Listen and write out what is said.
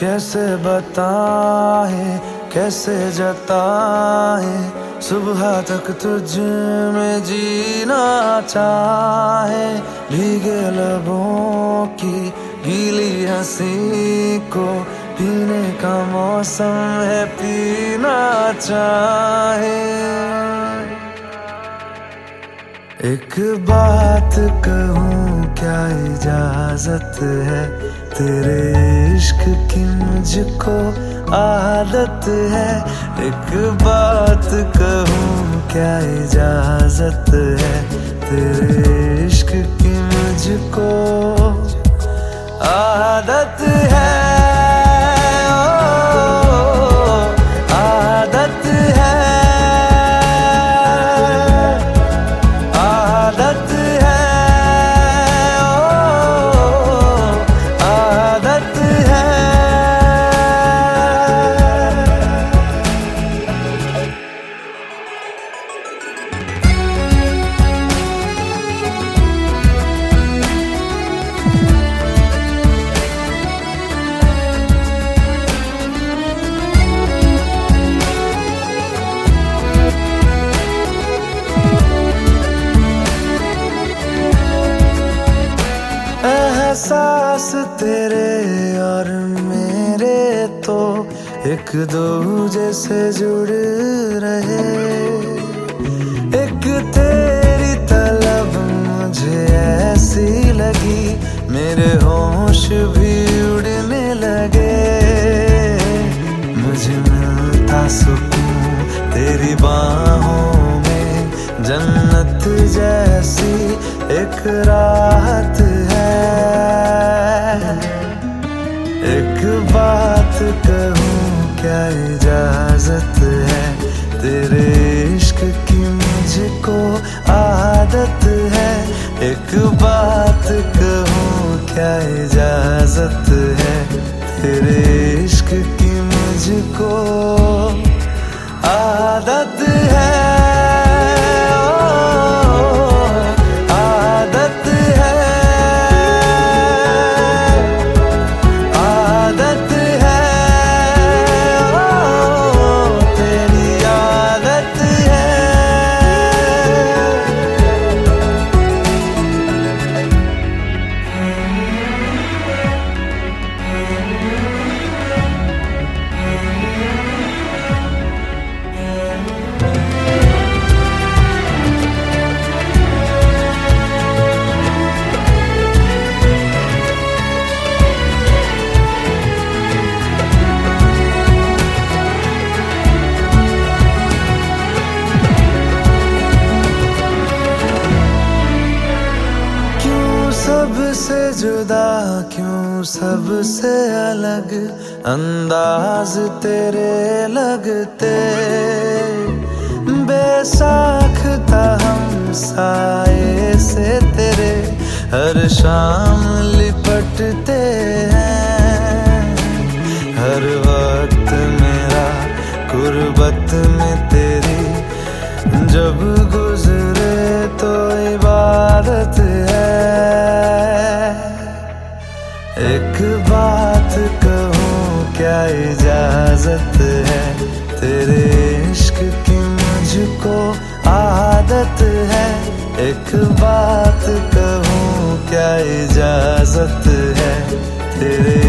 कैसे बताए, कैसे जताए, सुबह तक तुझ में जीना चाहे। भीगे लबों की गीली हँसी को पीने का मौसम है पीना चाहे। एक बात कहूँ, क्या इजाज़त है? तेरे इश्क की मुझको आदत है। एक बात कहूँ, क्या इजाज़त है? तेरे इश्क की मुझको आदत है। एहसास तेरे और मेरे तो एक दूजे से जुड़ रहे। एक तेरी तलब मुझे ऐसी लगी, मेरे होश भी उड़ने लगे। मुझे मिलता सुकून तेरी बाहों में, जन्नत जैसी एक राहत एक इश्क सबसे जुदा क्यों? सबसे अलग अंदाज तेरे लगते। बेसाख था हम साए से तेरे, हर शाम लिपटते हैं। हर वक्त मेरा कुर्बत में तेरी, जब गुजरे बात कहूँ, क्या इजाज़त है? तेरे इश्क की मुझको आदत है। एक बात कहूँ, क्या इजाज़त है? तेरे